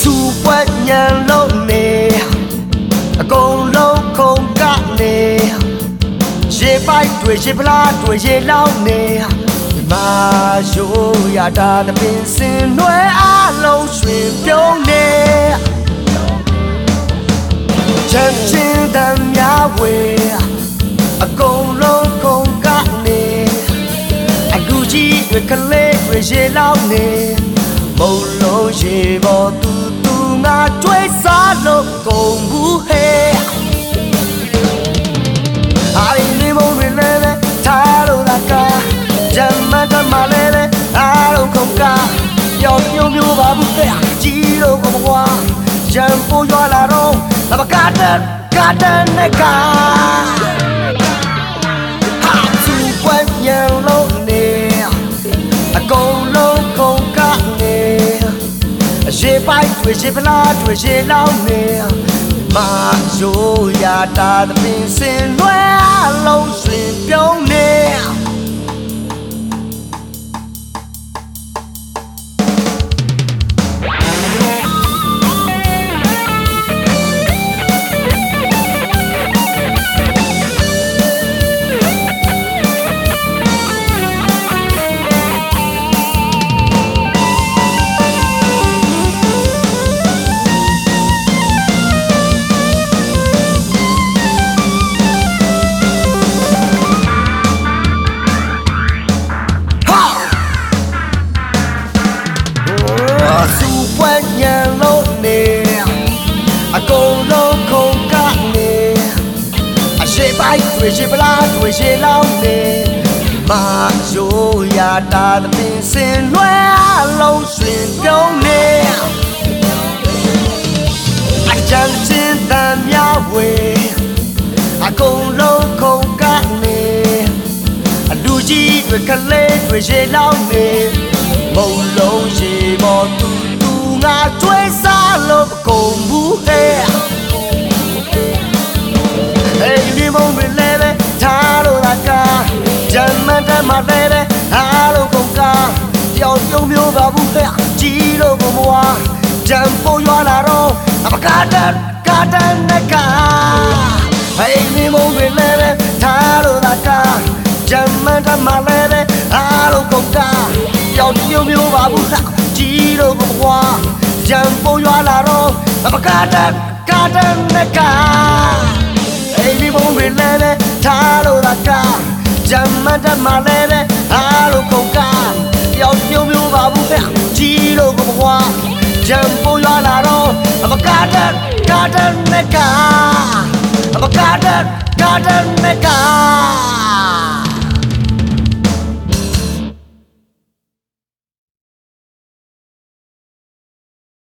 စူပွက်ညံလုံးနေအကုန်လုံးခုန်ကနေရေပိုက်တွေရေပလားတွေရေလောင်းနေမာရိုးရတာတပင်စင်နွယ်အလုံးရွှင်ပြုံးနေ ချက်ချင်းတမ်းများဝေအကုန်လုံးခုန်ကနေအခုကြီးတွေကလေးတွေရေလောင်းနေမုံလုံးရေပေါ်သူသူငါကြွေးစားလို့ကုန်ဘူးဟဲ့အာရီနေမုံတွေလဲလဲထားလို့လာကဂျမ်မတ်တမလဲလဲအားလုံးကုန်ကပြောင်းမျိုးမျိုးပါဘူးတဲ့ကြီးလို့ကမကွာဂျမ်ပိုရွာလာတော့ လဘကာတန်ကာတန်နဲ့ကဟာသူပွင့်ညံလို့နေအကုန်လုံးကုန်ကနေအရှိပိုက်တွေရှိပလားတွေရှိလောင်းနေမာရိုးရတာသပင်စင်လွဲအလုံးစင်ပြုံး အကုန်လုံးခုန်ကနေအရှိပိုက်တွေရှိပလားတွေရှိလောင်းနေမာရိုးရတာသပင်စင်လွဲအလုံးရွှင်ပြုံးနေအချမ်းစင်တမ်းများဝေအကုန်လုံးခုန်ကနေအလူကြီးတွေကလေးတွေရေလောင်းနေမုံလုံးရေပေါ်သူသူငါကျွေးစားလို့မကုန်ဘူး မ်းမန်တမလဲလဲအားလုံးကုန်ကပျော်ပြုံးမျိုးပါဘူးဟဲ့ကြီးလို့မမွားဂျမ်ပိုရွာလာတော့အပကာတန်ကာတန်နဲ့ကဟေးဒီမုံတွေလဲလဲထားလို့လာကဂျမ်းမန်တမလဲလဲအားလုံးကုန်တာပျောက်မျိုးမျိုးပါဘူးဟာကြီးလို့ဘွားဂျမ်ပုံရွာလာတော့အပကာတန်ကာတန်နဲ့ကအိမ်ဒီဘုံတွေလဲလဲထားလို့လာကဂျမ်မန်တမ န်ကာတန်နဲ့ကအပကာတန်ကာတန်နဲ့က